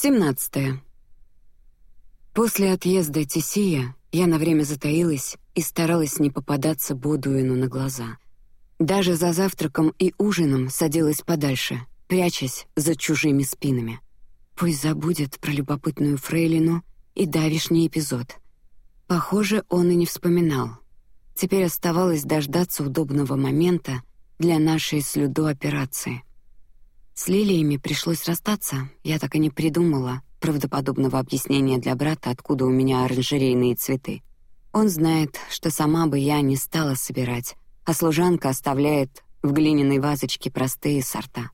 17. После отъезда Тисия я на время затаилась и старалась не попадаться Бодуину на глаза. Даже за завтраком и ужином садилась подальше, прячась за чужими спинами. Пусть забудет про любопытную фрейлину и давишний эпизод. Похоже, он и не вспоминал. Теперь оставалось дождаться удобного момента для нашей с Людо операции. С лилиями пришлось расстаться. Я так и не придумала правдоподобного объяснения для брата, откуда у меня оранжерейные цветы. Он знает, что сама бы я не стала собирать, а служанка оставляет в глиняной вазочке простые сорта.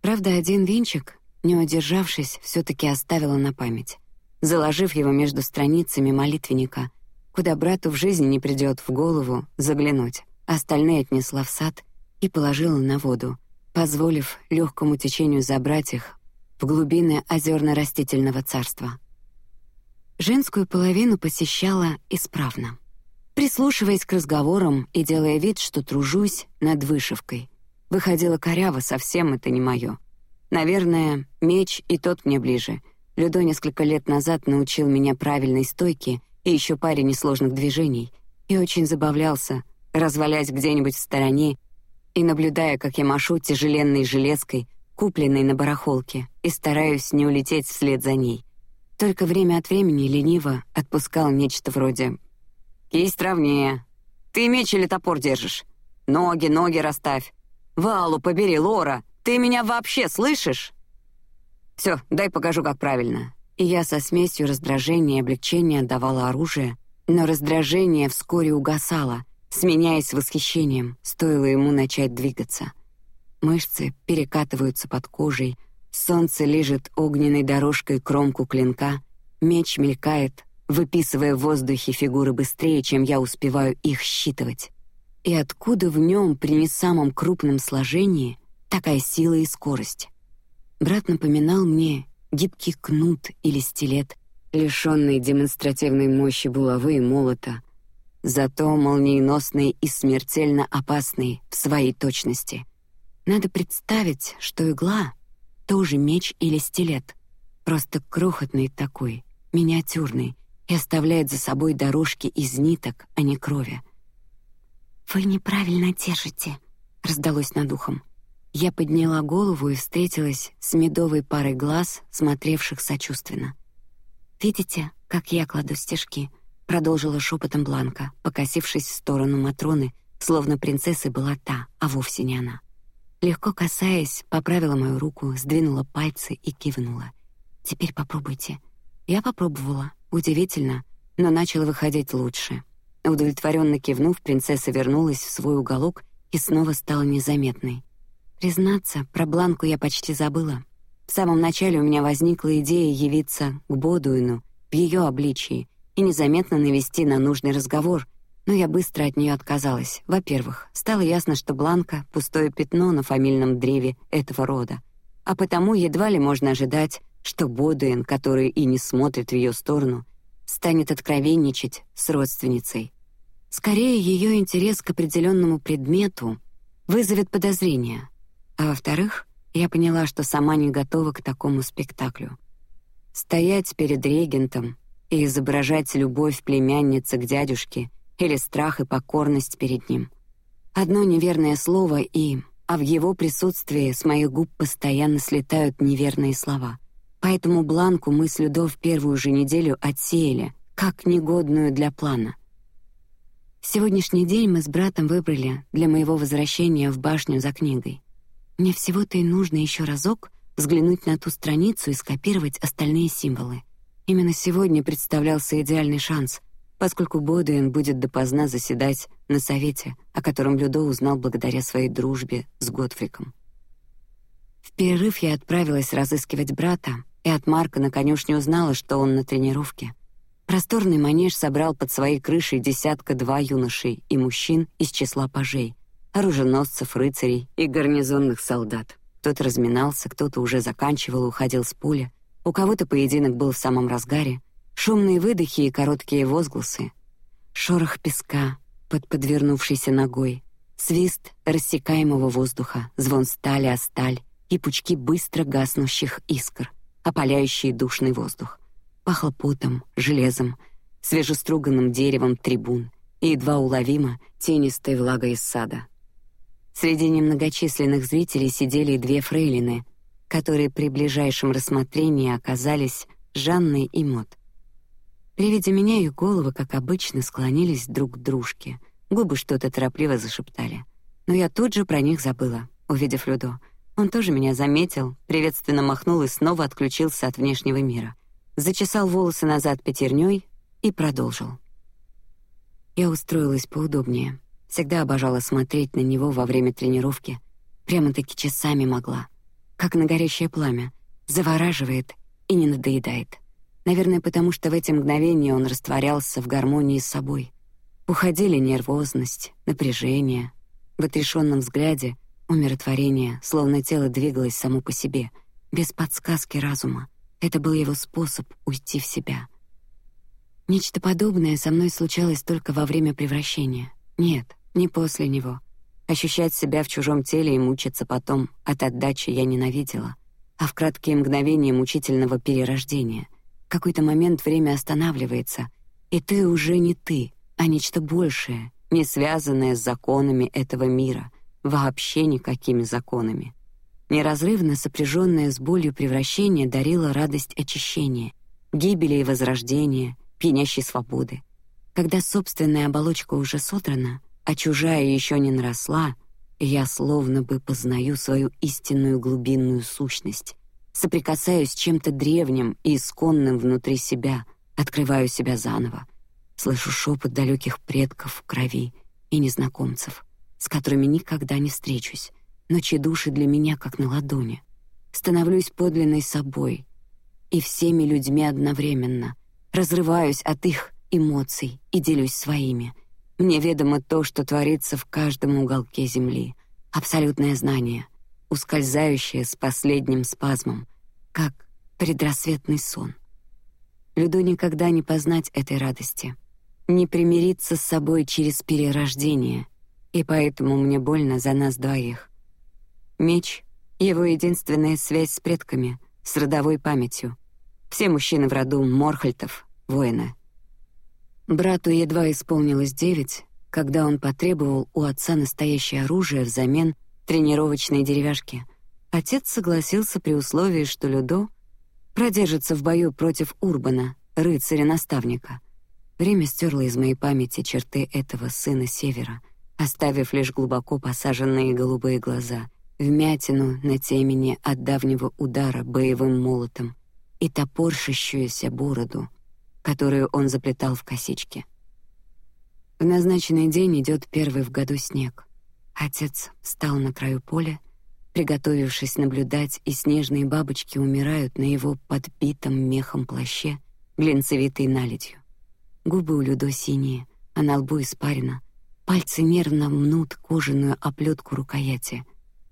Правда, один венчик, не удержавшись, все-таки оставила на память, заложив его между страницами молитвенника, куда брату в жизни не придет в голову заглянуть. Остальные отнесла в сад и положила на воду, позволив легкому течению забрать их в глубины озерно-растительного царства. Женскую половину посещала исправно, прислушиваясь к разговорам и делая вид, что тружусь над вышивкой. Выходила коряво, совсем это не мое. Наверное, меч и тот мне ближе. Людо несколько лет назад научил меня правильной стойке и еще паре несложных движений, и очень забавлялся, развалясь где-нибудь в стороне и наблюдая, как я машу тяжеленной железкой, купленной на барахолке, и стараюсь не улететь вслед за ней. Только время от времени лениво отпускал нечто вроде: "Кисть ровнее. Ты меч или топор держишь? Ноги, ноги расставь. Валу побери, Лора. Ты меня вообще слышишь? Все, дай покажу, как правильно". И я со смесью раздражения и облегчения отдавала оружие, но раздражение вскоре угасало, сменяясь восхищением, стоило ему начать двигаться. Мышцы перекатываются под кожей, солнце лежит огненной дорожкой кромку клинка, меч мелькает, выписывая в воздухе фигуры быстрее, чем я успеваю их считывать. И откуда в нем при не самом крупном сложении такая сила и скорость? Брат напоминал мне гибкий кнут или стилет, лишенный демонстративной мощи булавы и молота, зато молниеносный и смертельно опасный в своей точности. Надо представить, что игла тоже меч или стилет, просто крохотный такой, миниатюрный, и оставляет за собой дорожки из ниток, а не крови. Вы неправильно держите, раздалось над ухом. Я подняла голову и встретилась с медовой парой глаз, смотревших сочувственно. Видите, как я кладу стежки? Продолжила шепотом Бланка, покосившись в сторону Матроны, словно принцессой была та, а вовсе не она. Легко касаясь, поправила мою руку, сдвинула пальцы и кивнула. Теперь попробуйте. Я попробовала. Удивительно, но начало выходить лучше. Удовлетворенно кивнув, принцесса вернулась в свой уголок и снова стала незаметной. Признаться, про Бланку я почти забыла. В самом начале у меня возникла идея явиться к Бодуину в ее обличии, и незаметно навести на нужный разговор, но я быстро от нее отказалась. Во-первых, стало ясно, что Бланка пустое пятно на фамильном древе этого рода, а потому едва ли можно ожидать, что Бодуин, который и не смотрит в ее сторону, станет откровенничать с родственницей. Скорее, ее интерес к определенному предмету вызовет подозрения, а во-вторых, я поняла, что сама не готова к такому спектаклю. Стоять перед регентом и изображать любовь племянницы к дядюшке или страх и покорность перед ним. Одно неверное слово и, а в его присутствии с моих губ постоянно слетают неверные слова. Поэтому бланку мы с Людо в первую же неделю отсеяли, как негодную для плана. Сегодняшний день мы с братом выбрали для моего возвращения в башню за книгой. Мне всего-то и нужно еще разок взглянуть на ту страницу и скопировать остальные символы. Именно сегодня представлялся идеальный шанс, поскольку Бодуин будет допоздна заседать на совете, о котором Людо узнал благодаря своей дружбе с Готфриком. В перерыв я отправилась разыскивать брата, и от Марка на конюшне узнала, что он на тренировке. Просторный манеж собрал под своей крышей десятка два юношей и мужчин из числа пажей, оруженосцев, рыцарей и гарнизонных солдат. Кто-то разминался, кто-то уже заканчивал и уходил с поля, у кого-то поединок был в самом разгаре, шумные выдохи и короткие возгласы, шорох песка под подвернувшейся ногой, свист рассекаемого воздуха, звон стали о сталь и пучки быстро гаснущих искр. опаляющий душный воздух. Пахло потом, железом, свежеструганным деревом трибун и едва уловимо тенистой влагой из сада. Среди немногочисленных зрителей сидели две фрейлины, которые при ближайшем рассмотрении оказались Жанной и Мот. При виде меня их головы, как обычно, склонились друг к дружке, губы что-то торопливо зашептали. Но я тут же про них забыла, увидев Людо. Он тоже меня заметил, приветственно махнул и снова отключился от внешнего мира. Зачесал волосы назад пятерней и продолжил. Я устроилась поудобнее. Всегда обожала смотреть на него во время тренировки. Прямо-таки часами могла. Как на горящее пламя. Завораживает и не надоедает. Наверное, потому что в эти мгновения он растворялся в гармонии с собой. Уходили нервозность, напряжение. В отрешенном взгляде умиротворение, словно тело двигалось само по себе, без подсказки разума. Это был его способ уйти в себя. Нечто подобное со мной случалось только во время превращения. Нет, не после него. Ощущать себя в чужом теле и мучиться потом от отдачи я ненавидела, а в краткие мгновения мучительного перерождения. Какой-то момент время останавливается, и ты уже не ты, а нечто большее, не связанное с законами этого мира, вообще никакими законами. Неразрывно сопряженное с болью превращение дарило радость очищения, гибели и возрождения, пьянящей свободы. Когда собственная оболочка уже содрана, а чужая еще не наросла, я словно бы познаю свою истинную глубинную сущность, соприкасаюсь с чем-то древним и исконным внутри себя, открываю себя заново, слышу шепот далеких предков в крови и незнакомцев, с которыми никогда не встречусь, но чьи души для меня как на ладони. Становлюсь подлинной собой и всеми людьми одновременно, разрываюсь от их эмоций и делюсь своими — мне ведомо то, что творится в каждом уголке земли. Абсолютное знание, ускользающее с последним спазмом, как предрассветный сон. Люду никогда не познать этой радости, не примириться с собой через перерождение, и поэтому мне больно за нас двоих. Меч — его единственная связь с предками, с родовой памятью. Все мужчины в роду Морхальтов — воины — Брату едва исполнилось девять, когда он потребовал у отца настоящее оружие взамен тренировочной деревяшки. Отец согласился при условии, что Людо продержится в бою против Урбана, рыцаря-наставника. Время стерло из моей памяти черты этого сына Севера, оставив лишь глубоко посаженные голубые глаза, вмятину на темени от давнего удара боевым молотом и топорщащуюся бороду — которую он заплетал в косички. В назначенный день идет первый в году снег. Отец встал на краю поля, приготовившись наблюдать, и снежные бабочки умирают на его подбитом мехом плаще, глинцевитой наледью. Губы у Людо синие, а на лбу испарина. Пальцы нервно мнут кожаную оплетку рукояти.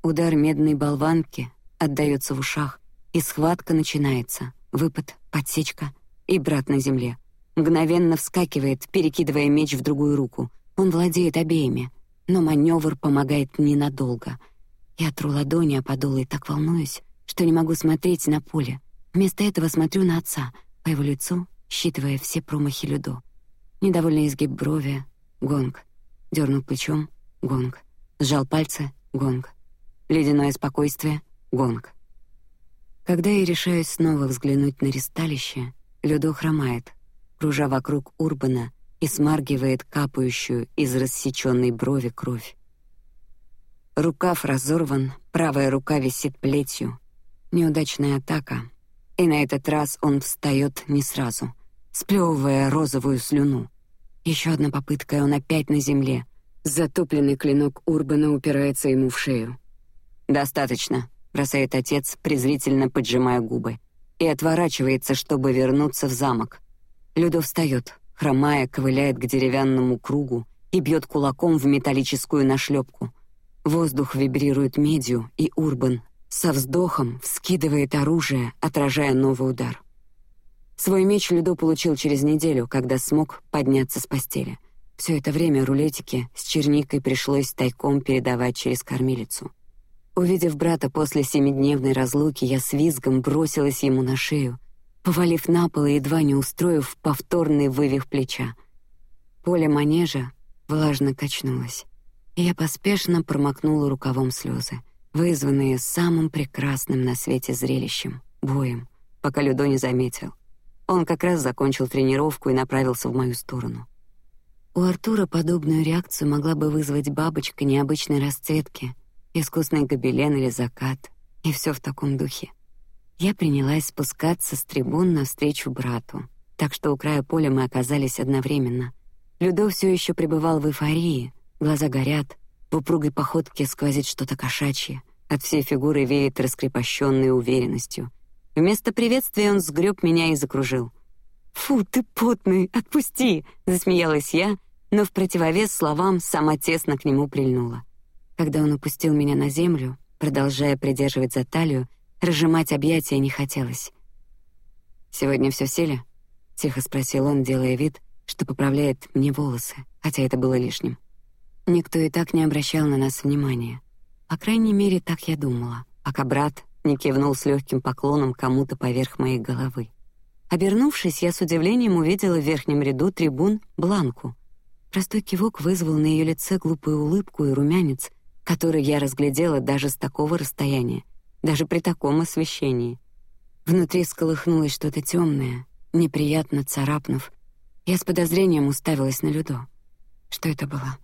Удар медной болванки отдаётся в ушах, и схватка начинается. Выпад, подсечка, и брат на земле. Мгновенно вскакивает, перекидывая меч в другую руку. Он владеет обеими, но маневр помогает ненадолго. Я тру ладони о подол и так волнуюсь, что не могу смотреть на поле. Вместо этого смотрю на отца, по его лицу, считывая все промахи Людо. Недовольный изгиб брови, гонг. Дернул плечом, гонг. Сжал пальцы, гонг. Ледяное спокойствие, гонг. Когда я решаюсь снова взглянуть на ристалище, Людо хромает, кружа вокруг Урбана и смаргивает капающую из рассеченной брови кровь. Рукав разорван, правая рука висит плетью. Неудачная атака, и на этот раз он встает не сразу, сплевывая розовую слюну. Еще одна попытка, и он опять на земле. Затопленный клинок Урбана упирается ему в шею. Достаточно, бросает отец, презрительно поджимая губы и отворачивается, чтобы вернуться в замок. Людо встает, хромая, ковыляет к деревянному кругу и бьет кулаком в металлическую нашлепку. Воздух вибрирует медью, и Урбан со вздохом вскидывает оружие, отражая новый удар. Свой меч Людо получил через неделю, когда смог подняться с постели. Все это время рулетики с черникой пришлось тайком передавать через кормилицу. Увидев брата после семидневной разлуки, я с визгом бросилась ему на шею, повалив на пол и едва не устроив повторный вывих плеча. Поле манежа влажно качнулось, и я поспешно промокнула рукавом слезы, вызванные самым прекрасным на свете зрелищем — боем, пока Людо не заметил. Он как раз закончил тренировку и направился в мою сторону. У Артура подобную реакцию могла бы вызвать бабочка необычной расцветки, искусный гобелен или закат, и все в таком духе. Я принялась спускаться с трибун навстречу брату, так что у края поля мы оказались одновременно. Людо все еще пребывал в эйфории, глаза горят, в упругой походке сквозит что-то кошачье, от всей фигуры веет раскрепощенной уверенностью. Вместо приветствия он сгреб меня и закружил. «Фу, ты потный, отпусти!» — засмеялась я, но в противовес словам сама тесно к нему прильнула. Когда он опустил меня на землю, продолжая придерживать за талию, разжимать объятия не хотелось. «Сегодня все сели?» — тихо спросил он, делая вид, что поправляет мне волосы, хотя это было лишним. Никто и так не обращал на нас внимания. По крайней мере, так я думала, пока брат не кивнул с легким поклоном кому-то поверх моей головы. Обернувшись, я с удивлением увидела в верхнем ряду трибун Бланку. Простой кивок вызвал на ее лице глупую улыбку и румянец, который я разглядела даже с такого расстояния, даже при таком освещении. Внутри сколыхнулось что-то темное, неприятно царапнув. Я с подозрением уставилась на Людо. Что это было?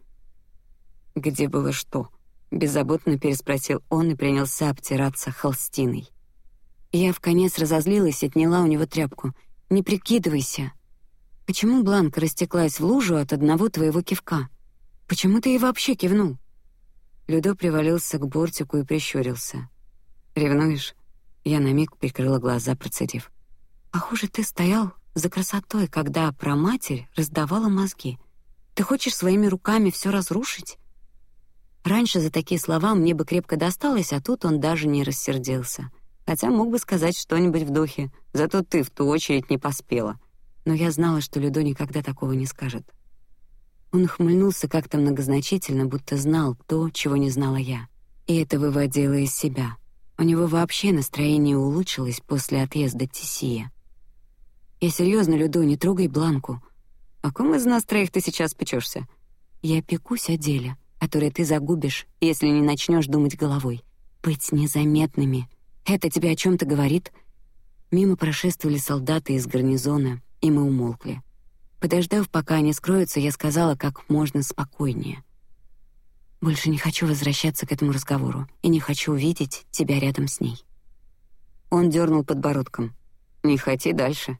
Где было что? Беззаботно переспросил он и принялся обтираться холстиной. Я в конец разозлилась и отняла у него тряпку. «Не прикидывайся. Почему Бланка растеклась в лужу от одного твоего кивка? Почему ты ей вообще кивнул?» Людо привалился к бортику и прищурился. «Ревнуешь?» Я на миг прикрыла глаза, процедив. «Похоже, ты стоял за красотой, когда про матерь раздавала мозги. Ты хочешь своими руками все разрушить?» Раньше за такие слова мне бы крепко досталось, а тут он даже не рассердился хотя мог бы сказать что-нибудь в духе «Зато ты в ту очередь не поспела». Но я знала, что Людо никогда такого не скажет. Он ухмыльнулся как-то многозначительно, будто знал то, чего не знала я. И это выводило из себя. У него вообще настроение улучшилось после отъезда Тисия. «Я серьезно, Людо, не трогай Бланку. О ком из нас троих ты сейчас печешься? Я пекусь о деле, которое ты загубишь, если не начнешь думать головой. Быть незаметными, это тебе о чем то говорит? Мимо прошествовали солдаты из гарнизона, и мы умолкли. Подождав, пока они скроются, я сказала как можно спокойнее: больше не хочу возвращаться к этому разговору и не хочу видеть тебя рядом с ней. Он дернул подбородком. Не хоти дальше.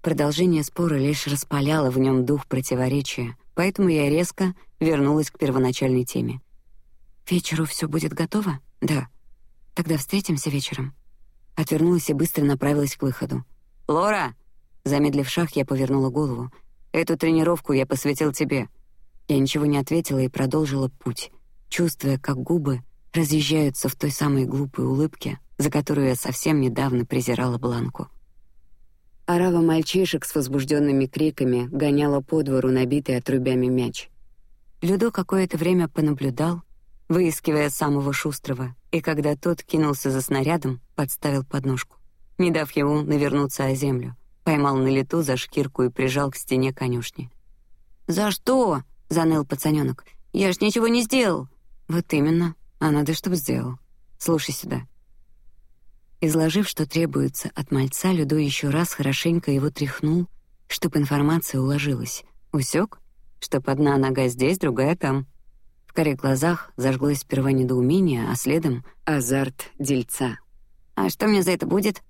Продолжение спора лишь распаляло в нем дух противоречия, поэтому я резко вернулась к первоначальной теме. Вечеру все будет готово? Да. Тогда встретимся вечером. Отвернулась и быстро направилась к выходу. Лора, замедлив шаг, я повернула голову. Эту тренировку я посвятил тебе. Я ничего не ответила и продолжила путь, чувствуя, как губы разъезжаются в той самой глупой улыбке, за которую я совсем недавно презирала Бланку. Арава мальчишек с возбужденными криками гоняла по двору набитый отрубями мяч. Людо какое-то время понаблюдал, выискивая самого шустрого, и когда тот кинулся за снарядом, подставил подножку, не дав ему навернуться о землю, поймал на лету за шкирку и прижал к стене конюшни. За что? заныл пацаненок. Я ж ничего не сделал. Вот именно, а надо, чтобы сделал. Слушай сюда. Изложив, что требуется от мальца, Людо еще раз хорошенько его тряхнул, чтобы информация уложилась. Усек, что одна нога здесь, другая там карих глазах зажглось сперва недоумение, а следом азарт дельца. «А что мне за это будет?»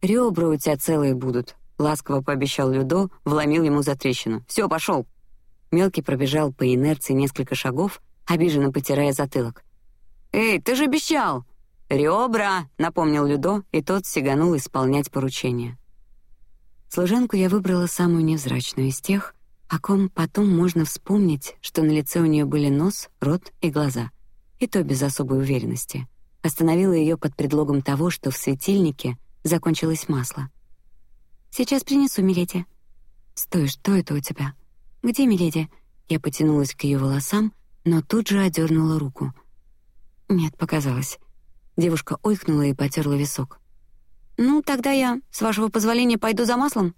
«Ребра у тебя целые будут», — ласково пообещал Людо, вломил ему за трещину. «Все, пошел!» Мелкий пробежал по инерции несколько шагов, обиженно потирая затылок. «Эй, ты же обещал!» «Ребра!» — напомнил Людо, и тот сиганул исполнять поручение. Служанку я выбрала самую невзрачную из тех, о ком потом можно вспомнить, что на лице у нее были нос, рот и глаза, и то без особой уверенности. Остановила ее под предлогом того, что в светильнике закончилось масло. Сейчас принесу, миледи. Стой, что это у тебя? Где миледи? Я потянулась к ее волосам, но тут же одернула руку. Нет, показалось. Девушка ойкнула и потерла висок. Ну, тогда я, с вашего позволения, пойду за маслом.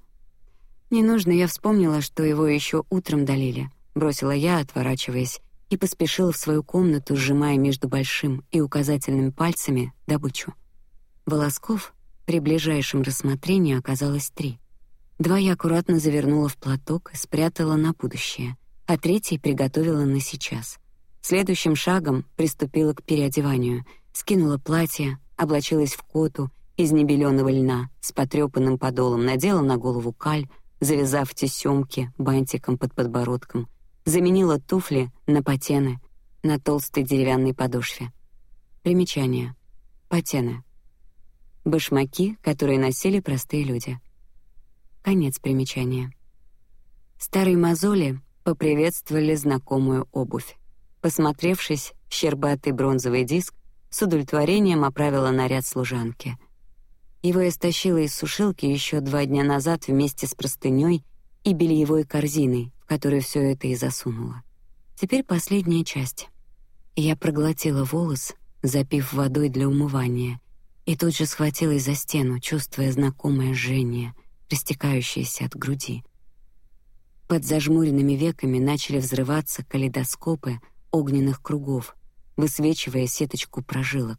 Не нужно, я вспомнила, что его еще утром долили. Бросила я, отворачиваясь, и поспешила в свою комнату, сжимая между большим и указательным пальцами добычу. Волосков при ближайшем рассмотрении оказалось три. Два я аккуратно завернула в платок и спрятала на будущее, а третий приготовила на сейчас. Следующим шагом приступила к переодеванию, скинула платье, облачилась в коту из небеленого льна с потрепанным подолом, надела на голову каль, завязав тесемки бантиком под подбородком, заменила туфли на патены на толстой деревянной подошве. Примечание: патены. Башмаки, которые носили простые люди. Конец примечания. Старые мозоли поприветствовали знакомую обувь. Посмотревшись щербатый бронзовый диск, с удовлетворением оправила наряд служанки. Его я стащила из сушилки еще два дня назад вместе с простыней и бельевой корзиной, в которую все это и засунула. Теперь последняя часть. Я проглотила волос, запив водой для умывания, и тут же схватилась за стену, чувствуя знакомое жжение, растекающееся от груди. Под зажмуренными веками начали взрываться калейдоскопы огненных кругов, высвечивая сеточку прожилок.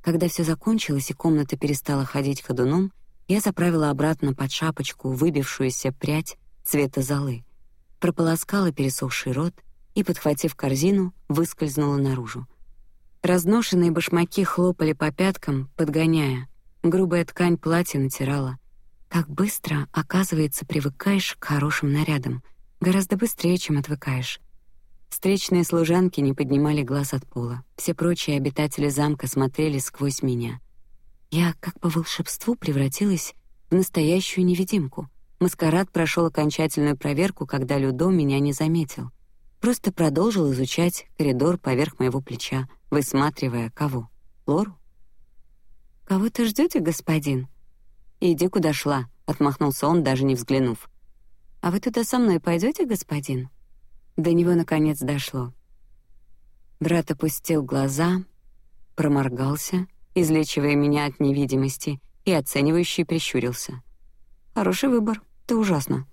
Когда все закончилось и комната перестала ходить ходуном, я заправила обратно под шапочку выбившуюся прядь цвета золы, прополоскала пересохший рот и, подхватив корзину, выскользнула наружу. Разношенные башмаки хлопали по пяткам, подгоняя. Грубая ткань платья натирала. Как быстро, оказывается, привыкаешь к хорошим нарядам. Гораздо быстрее, чем отвыкаешь. Встречные служанки не поднимали глаз от пола. Все прочие обитатели замка смотрели сквозь меня. Я, как по волшебству, превратилась в настоящую невидимку. Маскарад прошел окончательную проверку, когда Людо меня не заметил. Просто продолжил изучать коридор поверх моего плеча, высматривая кого? Лору? Кого ты ждете, господин? Иди куда шла, отмахнулся он, даже не взглянув. А вы туда со мной пойдете, господин? До него наконец дошло. Брат опустил глаза, проморгался, излечивая меня от невидимости, и оценивающий прищурился. Хороший выбор. Ты ужасно.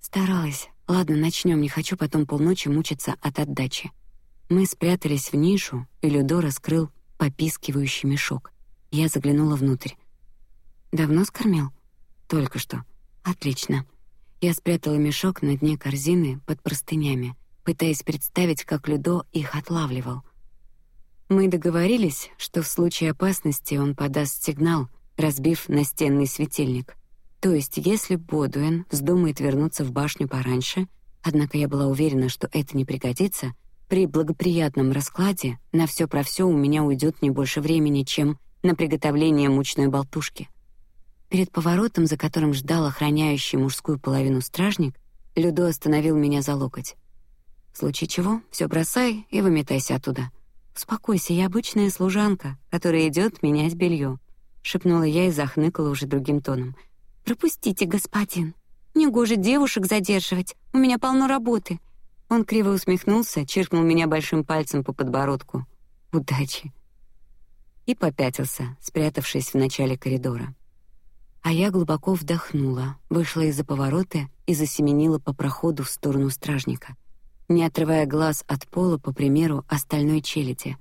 Старалась. Ладно, начнем. Не хочу потом полночи мучиться от отдачи. Мы спрятались в нишу, и Людо раскрыл попискивающий мешок. Я заглянула внутрь. Давно скормил? Только что. Отлично. Я спрятала мешок на дне корзины под простынями, пытаясь представить, как Людо их отлавливал. Мы договорились, что в случае опасности он подаст сигнал, разбив настенный светильник. То есть, если Бодуэн вздумает вернуться в башню пораньше, однако я была уверена, что это не пригодится, при благоприятном раскладе на все про все у меня уйдет не больше времени, чем на приготовление мучной болтушки. Перед поворотом, за которым ждал охраняющий мужскую половину стражник, Людо остановил меня за локоть. В случае чего, все бросай и выметайся оттуда. Успокойся, я обычная служанка, которая идет менять белье. Шепнула я и захныкала уже другим тоном. Пропустите, господин. Не гоже девушек задерживать. У меня полно работы. Он криво усмехнулся, чиркнул меня большим пальцем по подбородку. Удачи. И попятился, спрятавшись в начале коридора. А я глубоко вдохнула, вышла из-за поворота и засеменила по проходу в сторону стражника, не отрывая глаз от пола, по примеру остальной челяди.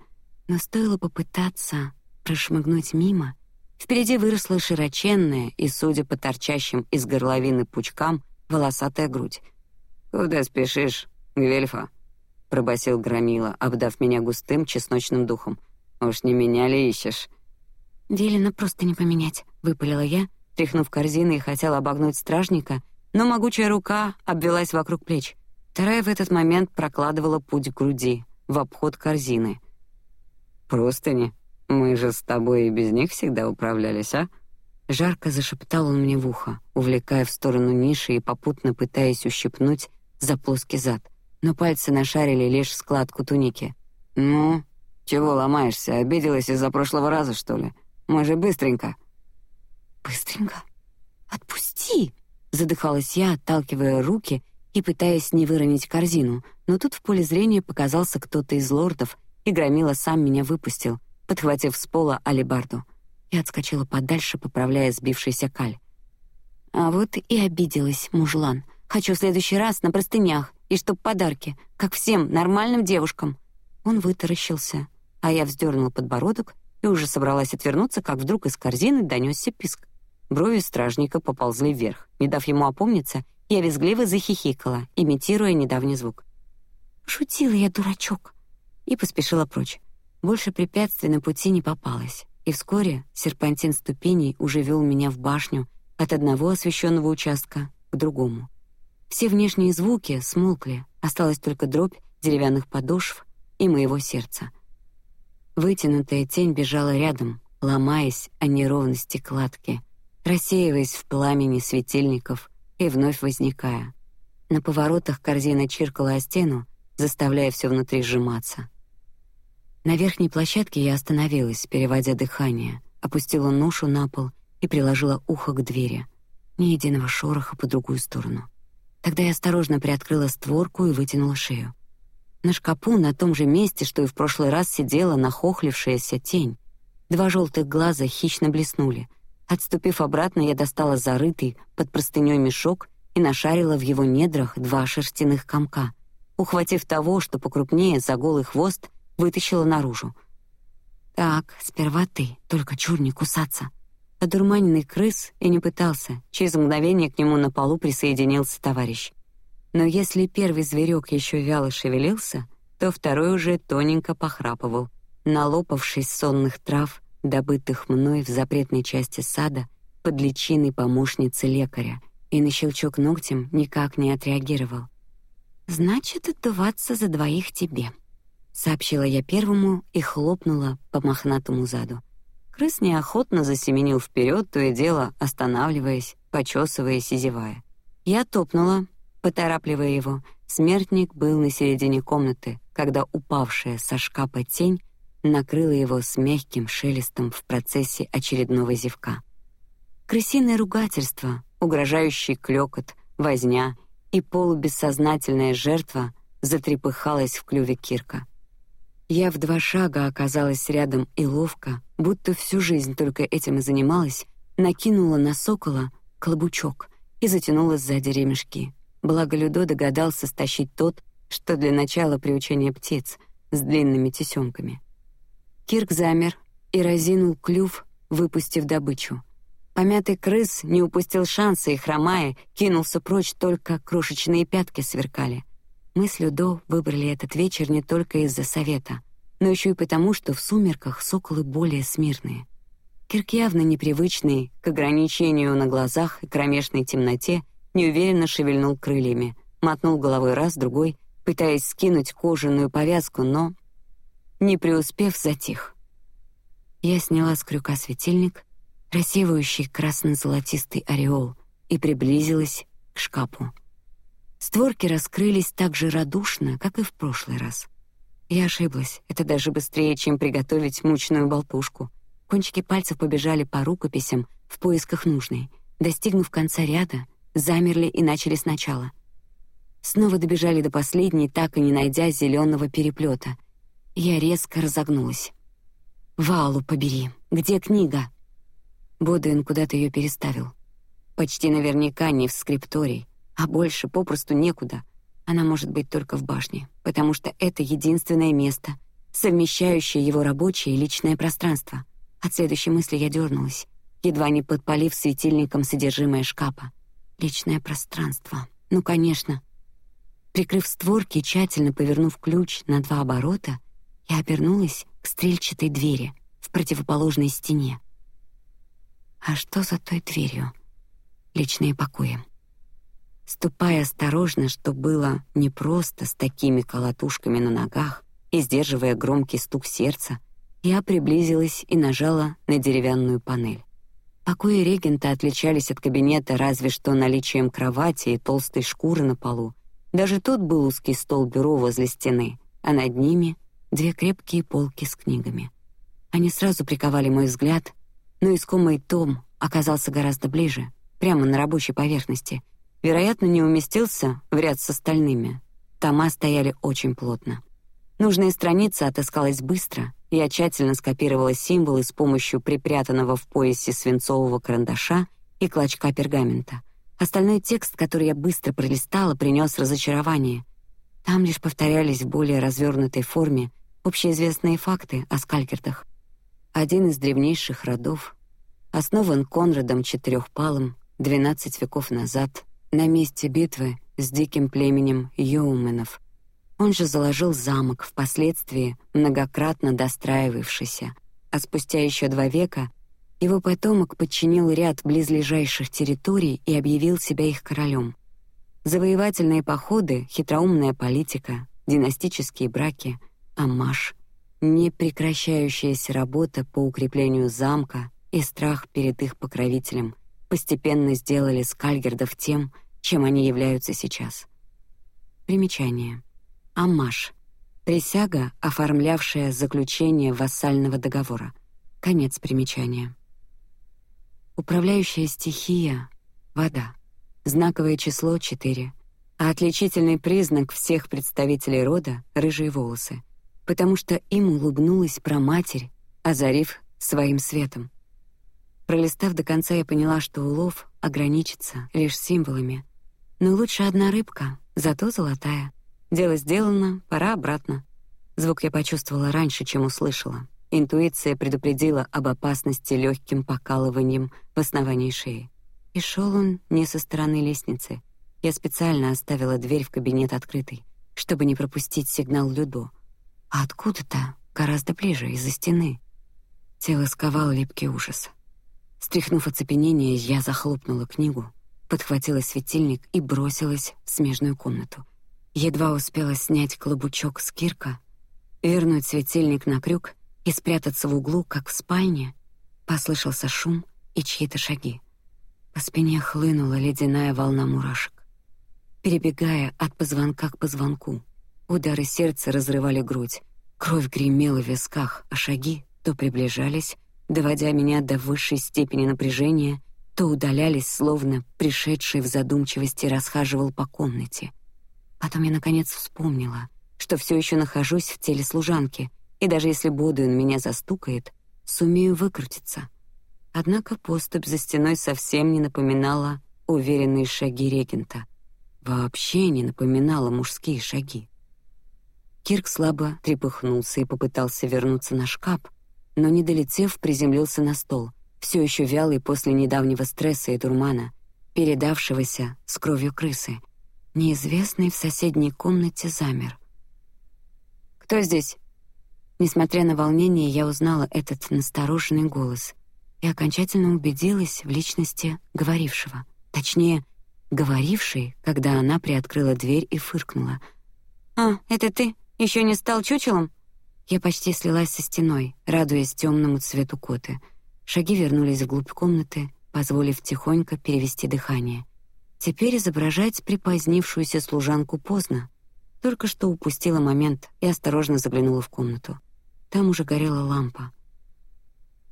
Но стоило попытаться прошмыгнуть мимо, впереди выросла широченная и, судя по торчащим из горловины пучкам, волосатая грудь. Куда спешишь, Гвельфа? пробасил Громила, обдав меня густым чесночным духом. Уж не меня ли ищешь? Велено просто не поменять, выпалила я, тряхнув корзиной, хотела обогнуть стражника, но могучая рука обвелась вокруг плеч. Вторая в этот момент прокладывала путь к груди, в обход корзины. «Простыни? Мы же с тобой и без них всегда управлялись, а?» Жарко зашептал он мне в ухо, увлекая в сторону ниши и попутно пытаясь ущипнуть за плоский зад. Но пальцы нашарили лишь складку туники. «Ну, чего ломаешься? Обиделась из-за прошлого раза, что ли? Мы же быстренько!» Быстренько. Отпусти! Задыхалась я, отталкивая руки и пытаясь не выронить корзину, но тут в поле зрения показался кто-то из лордов и громила сам меня выпустил, подхватив с пола алебарду. Я отскочила подальше, поправляя сбившийся каль. А вот и обиделась, мужлан. Хочу в следующий раз на простынях и чтоб подарки, как всем нормальным девушкам. Он вытаращился, а я вздернула подбородок и уже собралась отвернуться, как вдруг из корзины донесся писк. Брови стражника поползли вверх. Не дав ему опомниться, я визгливо захихикала, имитируя недавний звук. Шутила я, дурачок, и поспешила прочь. Больше препятствий на пути не попалось, и вскоре серпантин ступеней уже вел меня в башню от одного освещенного участка к другому. Все внешние звуки смолкли, осталась только дробь деревянных подошв и моего сердца. Вытянутая тень бежала рядом, ломаясь о неровности кладки, рассеиваясь в пламени светильников и вновь возникая. На поворотах корзина чиркала о стену, заставляя все внутри сжиматься. На верхней площадке я остановилась, переводя дыхание, опустила ношу на пол и приложила ухо к двери. Ни единого шороха по другую сторону. Тогда я осторожно приоткрыла створку и вытянула шею. На шкапу на том же месте, что и в прошлый раз, сидела нахохлившаяся тень. Два желтых глаза хищно блеснули. Отступив обратно, я достала зарытый под простыней мешок и нашарила в его недрах два шерстяных комка. Ухватив того, что покрупнее, за голый хвост, вытащила наружу. Так, сперва ты, только чур не кусаться. Одурманенный крыс и не пытался. Через мгновение к нему на полу присоединился товарищ. Но если первый зверек еще вяло шевелился, то второй уже тоненько похрапывал, налопавшись сонных трав, добытых мной в запретной части сада под личиной помощницы лекаря, и на щелчок ногтем никак не отреагировал. Значит, отдуваться за двоих тебе сообщила я первому и хлопнула по мохнатому заду. Крыс неохотно засеменил вперед, то и дело останавливаясь, почесываясь и зевая. Я топнула, поторапливая его. Смертник был на середине комнаты, когда упавшая со шкафа тень накрыла его с мягким шелестом в процессе очередного зевка. Крысиное ругательство, угрожающий клёкот, возня и полубессознательная жертва затрепыхалась в клюве Кирка. Я в два шага оказалась рядом и ловко, будто всю жизнь только этим и занималась, накинула на сокола клобучок и затянула сзади ремешки. Благо Людо догадался стащить тот, что для начала приучения птиц с длинными тесемками. Кирк замер и разинул клюв, выпустив добычу. Помятый крыс не упустил шанса и хромая кинулся прочь, только крошечные пятки сверкали. Мы с Людо выбрали этот вечер не только из-за совета, но еще и потому, что в сумерках соколы более смирные. Кирк явно непривычный к ограничению на глазах и кромешной темноте, неуверенно шевельнул крыльями, мотнул головой раз, другой, пытаясь скинуть кожаную повязку, но не преуспев, затих. Я сняла с крюка светильник, рассеивающий красно-золотистый ореол, и приблизилась к шкафу. Створки раскрылись так же радушно, как и в прошлый раз. Я ошиблась. Это даже быстрее, чем приготовить мучную болтушку. Кончики пальцев побежали по рукописям в поисках нужной. Достигнув конца ряда, замерли и начали сначала. Снова добежали до последней, так и не найдя зеленого переплета. Я резко разогнулась. Валу побери, где книга? Бодуин куда-то ее переставил. Почти наверняка не в скрипторий а больше попросту некуда. Она может быть только в башне, потому что это единственное место, совмещающее его рабочее и личное пространство. От следующей мысли я дернулась, едва не подпалив светильником содержимое шкафа. Личное пространство. Ну, конечно. Прикрыв створки и тщательно повернув ключ на два оборота, я обернулась к стрельчатой двери в противоположной стене. А что за той дверью? Личные покои ступая осторожно, что было не просто с такими колотушками на ногах и сдерживая громкий стук сердца, я приблизилась и нажала на деревянную панель. Покои регента отличались от кабинета разве что наличием кровати и толстой шкуры на полу. Даже тот был узкий стол-бюро возле стены, а над ними две крепкие полки с книгами. Они сразу приковали мой взгляд, но искомый том оказался гораздо ближе, прямо на рабочей поверхности, вероятно, не уместился в ряд с остальными. Тома стояли очень плотно. Нужная страница отыскалась быстро. Я тщательно скопировала символы с помощью припрятанного в поясе свинцового карандаша и клочка пергамента. Остальной текст, который я быстро пролистала, принес разочарование. Там лишь повторялись в более развернутой форме общеизвестные факты о скалькертах. Один из древнейших родов, основан Конрадом Четырехпалым 12 веков назад на месте битвы с диким племенем Йоуменов. Он же заложил замок, впоследствии многократно достраивавшийся, а спустя еще два века его потомок подчинил ряд близлежащих территорий и объявил себя их королем. Завоевательные походы, хитроумная политика, династические браки, амаш, непрекращающаяся работа по укреплению замка и страх перед их покровителем постепенно сделали скальгердов тем, чем они являются сейчас. Примечание. Амаш. Присяга, оформлявшая заключение вассального договора. Конец примечания. Управляющая стихия — вода. Знаковое число — четыре. А отличительный признак всех представителей рода — рыжие волосы. Потому что им улыбнулась проматерь, озарив своим светом. Пролистав до конца, я поняла, что улов ограничится лишь символами. Но лучше одна рыбка, зато золотая — Дело сделано, пора обратно. Звук я почувствовала раньше, чем услышала. Интуиция предупредила об опасности легким покалыванием в основании шеи. И шел он не со стороны лестницы. Я специально оставила дверь в кабинет открытой, чтобы не пропустить сигнал Людо. А откуда-то, гораздо ближе, из-за стены. Тело сковал липкий ужас. Стряхнув оцепенение, я захлопнула книгу, подхватила светильник и бросилась в смежную комнату. Едва успела снять клобучок с кирка, вернуть светильник на крюк и спрятаться в углу, как в спальне, послышался шум и чьи-то шаги. По спине хлынула ледяная волна мурашек, перебегая от позвонка к позвонку. Удары сердца разрывали грудь, кровь гремела в висках, а шаги то приближались, доводя меня до высшей степени напряжения, то удалялись, словно пришедший в задумчивости расхаживал по комнате. Потом я наконец вспомнила, что все еще нахожусь в теле служанки, и даже если Бодуин меня застукает, сумею выкрутиться. Однако поступь за стеной совсем не напоминала уверенные шаги регента. Вообще не напоминала мужские шаги. Кирк слабо трепыхнулся и попытался вернуться на шкаф, но не долетев, приземлился на стол, все еще вялый после недавнего стресса и дурмана, передавшегося с кровью крысы, Неизвестный в соседней комнате замер. Кто здесь? Несмотря на волнение, я узнала этот настороженный голос и окончательно убедилась в личности говорившего, точнее, говорившей, когда она приоткрыла дверь и фыркнула. А, это ты? Еще не стал чучелом? Я почти слилась со стеной, радуясь темному цвету коты. Шаги вернулись вглубь комнаты, позволив тихонько перевести дыхание. Теперь изображать припозднившуюся служанку поздно. Только что упустила момент и осторожно заглянула в комнату. Там уже горела лампа.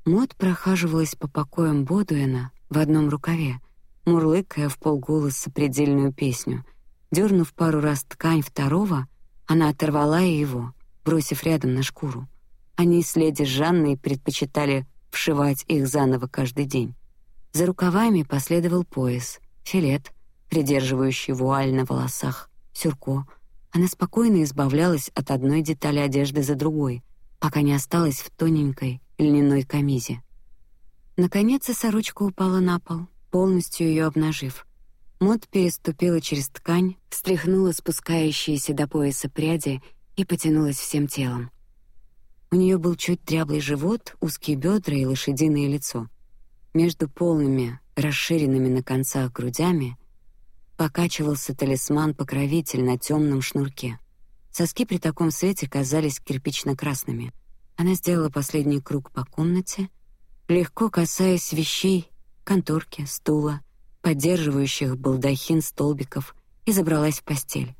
Мод прохаживалась по покоям Бодуэна в одном рукаве, мурлыкая в полголоса предельную песню. Дернув пару раз ткань второго, она оторвала его, бросив рядом на шкуру. Они с леди Жанной предпочитали вшивать их заново каждый день. За рукавами последовал пояс, филет, придерживающий вуаль на волосах, сюрко. Она спокойно избавлялась от одной детали одежды за другой, пока не осталась в тоненькой льняной камизе. Наконец, сорочка упала на пол, полностью ее обнажив. Мод переступила через ткань, встряхнула спускающиеся до пояса пряди и потянулась всем телом. У нее был чуть дряблый живот, узкие бедра и лошадиное лицо. Между полными, расширенными на концах грудями покачивался талисман-покровитель на темном шнурке. Соски при таком свете казались кирпично-красными. Она сделала последний круг по комнате, легко касаясь вещей, конторки, стула, поддерживающих балдахин столбиков, и забралась в постель.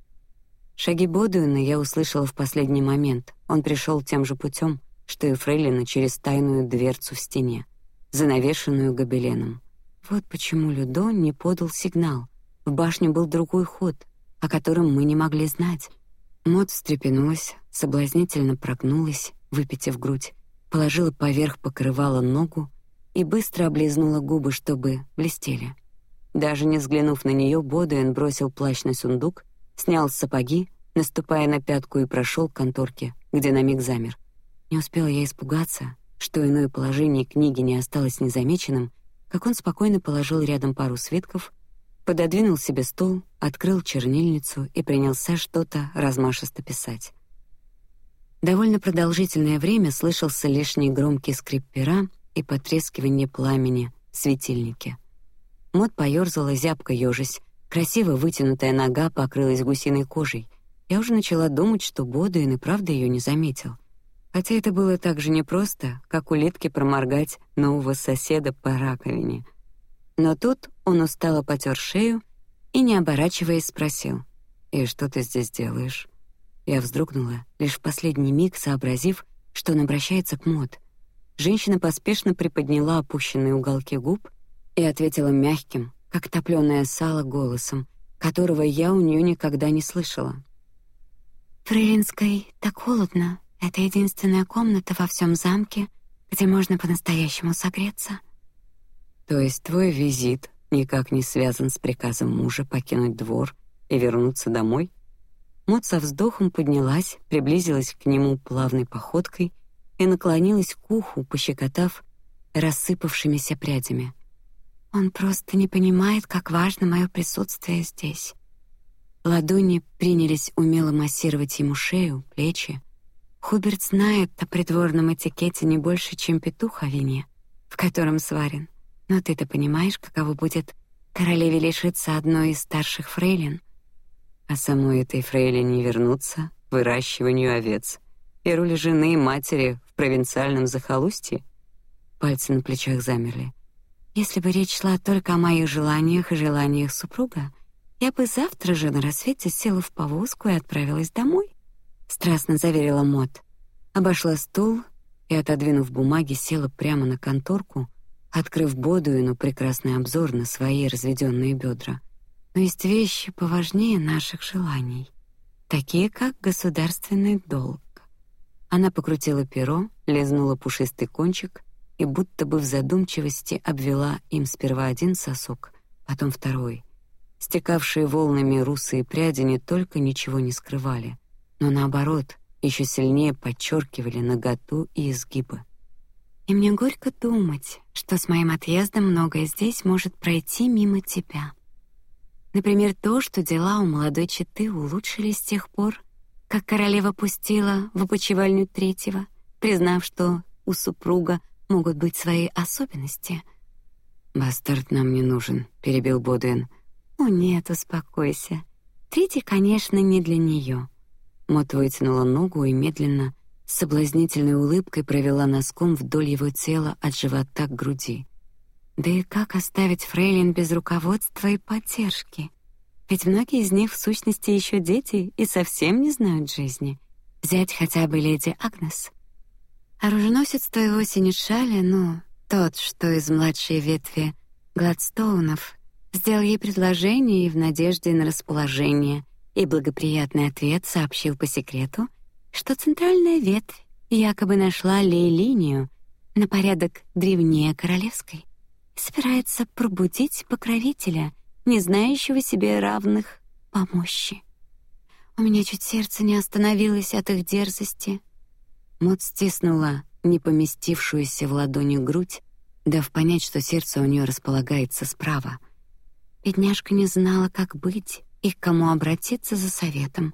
Шаги Бодуина я услышала в последний момент. Он пришел тем же путем, что и Фрейлина через тайную дверцу в стене, занавешенную гобеленом. Вот почему Людо не подал сигнал — в башне был другой ход, о котором мы не могли знать. Мод встрепенулась, соблазнительно прогнулась, выпитив грудь, положила поверх покрывала ногу и быстро облизнула губы, чтобы блестели. Даже не взглянув на нее, Бодуэн бросил плащ на сундук, снял сапоги, наступая на пятку и прошел к конторке, где на миг замер. Не успела я испугаться, что иное положение книги не осталось незамеченным, как он спокойно положил рядом пару свитков, пододвинул себе стол, открыл чернильницу и принялся что-то размашисто писать. Довольно продолжительное время слышался лишь негромкий скрип пера и потрескивание пламени в светильнике. Мод поёрзала зябко ёжись, красиво вытянутая нога покрылась гусиной кожей. Я уже начала думать, что Бодуин и правда ее не заметил. Хотя это было так же непросто, как улитке проморгать нового соседа по раковине. Но тут он устало потер шею и, не оборачиваясь, спросил: "И что ты здесь делаешь?" Я вздрогнула, лишь в последний миг сообразив, что он обращается к Мод. Женщина поспешно приподняла опущенные уголки губ и ответила мягким, как топлёное сало голосом, которого я у нее никогда не слышала. Фрейлинской так холодно. Это единственная комната во всем замке, где можно по-настоящему согреться. То есть твой визит никак не связан с приказом мужа покинуть двор и вернуться домой? Мот со вздохом поднялась, приблизилась к нему плавной походкой и наклонилась к уху, пощекотав рассыпавшимися прядями. Он просто не понимает, как важно мое присутствие здесь. Ладони принялись умело массировать ему шею, плечи. Хуберт знает о придворном этикете не больше, чем петух о вине, в котором сварен. Но ты-то понимаешь, каково будет королеве лишиться одной из старших фрейлин, а самой этой фрейлине вернуться к выращиванию овец и роли жены и матери в провинциальном захолустье. Пальцы на плечах замерли. Если бы речь шла только о моих желаниях и желаниях супруга, я бы завтра же на рассвете села в повозку и отправилась домой. Страстно заверила Мот. Обошла стул и, отодвинув бумаги, села прямо на конторку, открыв Бодуину прекрасный обзор на свои разведенные бедра. Но есть вещи поважнее наших желаний, такие как государственный долг. Она покрутила перо, лизнула пушистый кончик и будто бы в задумчивости обвела им сперва один сосок, потом второй. Стекавшие волнами русые пряди не только ничего не скрывали, но наоборот еще сильнее подчеркивали наготу и изгибы. И мне горько думать, что с моим отъездом многое здесь может пройти мимо тебя. Например, то, что дела у молодой четы улучшились с тех пор, как королева пустила в опочивальню третьего, признав, что у супруга могут быть свои особенности. Бастард нам не нужен, перебил Боден. О нет, успокойся. Третий, конечно, не для нее. Мот вытянула ногу и медленно, с соблазнительной улыбкой провела носком вдоль его тела от живота к груди. Да и как оставить Фрейлин без руководства и поддержки? Ведь многие из них в сущности еще дети и совсем не знают жизни. Взять хотя бы леди Агнес. Оруженосец твоего синешаля, ну, тот, что из младшей ветви Гладстоунов, сделал ей предложение и в надежде на расположение и благоприятный ответ сообщил по секрету, что центральная ветвь якобы нашла лей-линию на порядок древнее королевской, собирается пробудить покровителя, не знающего себе равных, помощи. У меня чуть сердце не остановилось от их дерзости. Мот стиснула не поместившуюся в ладони грудь, дав понять, что сердце у нее располагается справа. Бедняжка не знала, как быть и к кому обратиться за советом.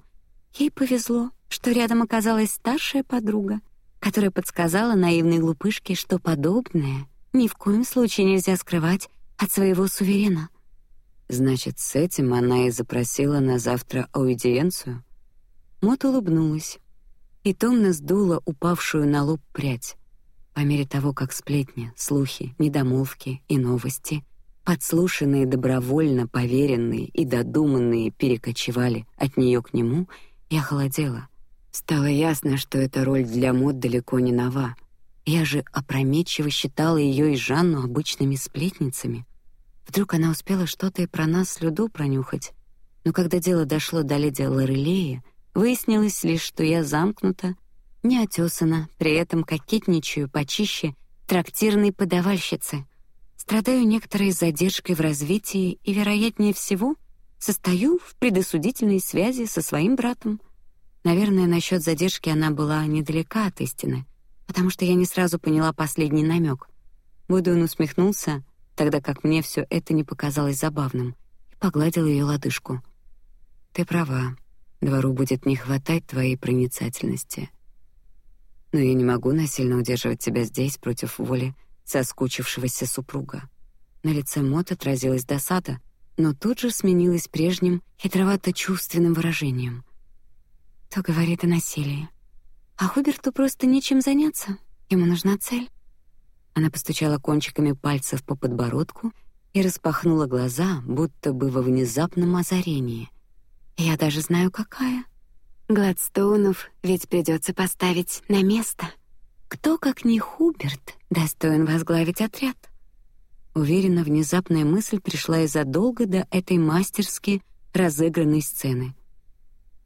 Ей повезло, что рядом оказалась старшая подруга, которая подсказала наивной глупышке, что подобное ни в коем случае нельзя скрывать от своего суверена. Значит, с этим она и запросила на завтра аудиенцию. Мот улыбнулась и томно сдула упавшую на лоб прядь. По мере того, как сплетни, слухи, недомолвки и новости, подслушанные добровольно, поверенные и додуманные, перекочевали от нее к нему, я холодела. Стало ясно, что эта роль для мод далеко не нова. Я же опрометчиво считала ее и Жанну обычными сплетницами. Вдруг она успела что-то и про нас с Люду пронюхать. Но когда дело дошло до леди Лорелеи, Выяснилось лишь, что я замкнута, неотесана, при этом кокетничаю почище трактирной подавальщицы. Страдаю некоторой задержкой в развитии и, вероятнее всего, состою в предосудительной связи со своим братом. Наверное, насчет задержки она была недалека от истины, потому что я не сразу поняла последний намек. Будуин усмехнулся, тогда как мне все это не показалось забавным, и погладил ее лодыжку. Ты права. Двору будет не хватать твоей проницательности. Но я не могу насильно удерживать тебя здесь против воли соскучившегося супруга. На лице Мот отразилась досада, но тут же сменилась прежним хитровато-чувственным выражением. То говорит о насилии. А Хуберту просто нечем заняться. Ему нужна цель. Она постучала кончиками пальцев по подбородку и распахнула глаза, будто бы во внезапном озарении. Я даже знаю, какая. Гладстоунов ведь придется поставить на место. Кто, как не Хуберт, достоин возглавить отряд? Уверена, внезапная мысль пришла из задолго до этой мастерски разыгранной сцены.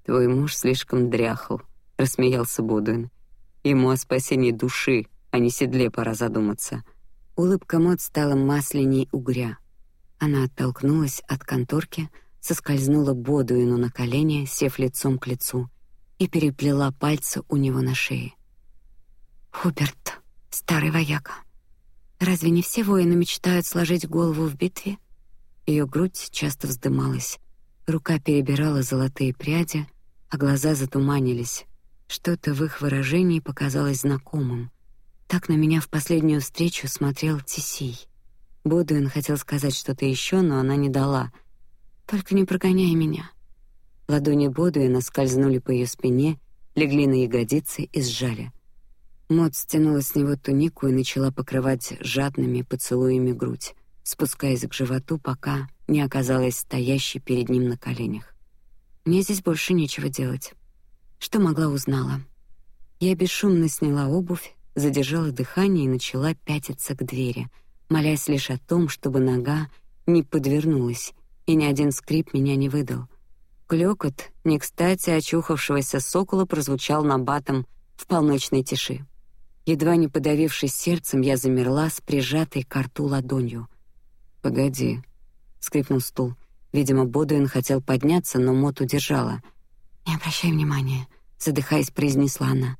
Твой муж слишком дряхл, рассмеялся Бодуин. Ему о спасении души о неседле пора задуматься. Улыбка Мод стала масленней угря. Она оттолкнулась от конторки, соскользнула Бодуину на колени, сев лицом к лицу, и переплела пальцы у него на шее. Хуберт, старый вояка. Разве не все воины мечтают сложить голову в битве? Ее грудь часто вздымалась, рука перебирала золотые пряди, а глаза затуманились. Что-то в их выражении показалось знакомым. Так на меня в последнюю встречу смотрел Тисей. Бодуин хотел сказать что-то еще, но она не дала. Только не прогоняй меня. Ладони Бодуина скользнули по ее спине, легли на ягодицы и сжали. Мод стянула с него тунику и начала покрывать жадными поцелуями грудь, спускаясь к животу, пока не оказалась стоящей перед ним на коленях. Мне здесь больше нечего делать. Что могла узнала. Я бесшумно сняла обувь, задержала дыхание и начала пятиться к двери, молясь лишь о том, чтобы нога не подвернулась и ни один скрип меня не выдал. Клёкот, не кстати очухавшегося сокола, прозвучал на батом в полночной тиши. Едва не подавившись сердцем, я замерла с прижатой к рту ладонью. Погоди, скрипнул стул. Видимо, Бодуин хотел подняться, но Мот удержала. Не обращай внимания, задыхаясь, произнесла она.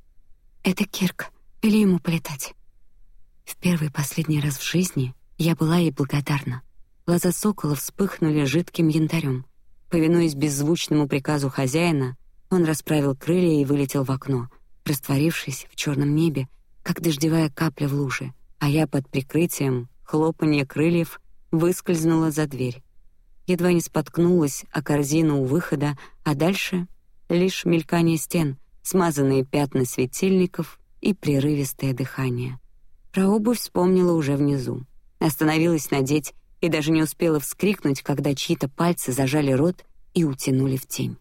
Это Кирк. Или ему полетать. В первый последний раз в жизни я была ей благодарна. Глаза сокола вспыхнули жидким янтарем. Повинуясь беззвучному приказу хозяина, он расправил крылья и вылетел в окно, растворившись в черном небе, как дождевая капля в луже. А я под прикрытием хлопанья крыльев выскользнула за дверь. Едва не споткнулась о корзину у выхода, а дальше лишь мелькание стен, смазанные пятна светильников и прерывистое дыхание. Про обувь вспомнила уже внизу. Остановилась надеть и даже не успела вскрикнуть, когда чьи-то пальцы зажали рот и утянули в тень.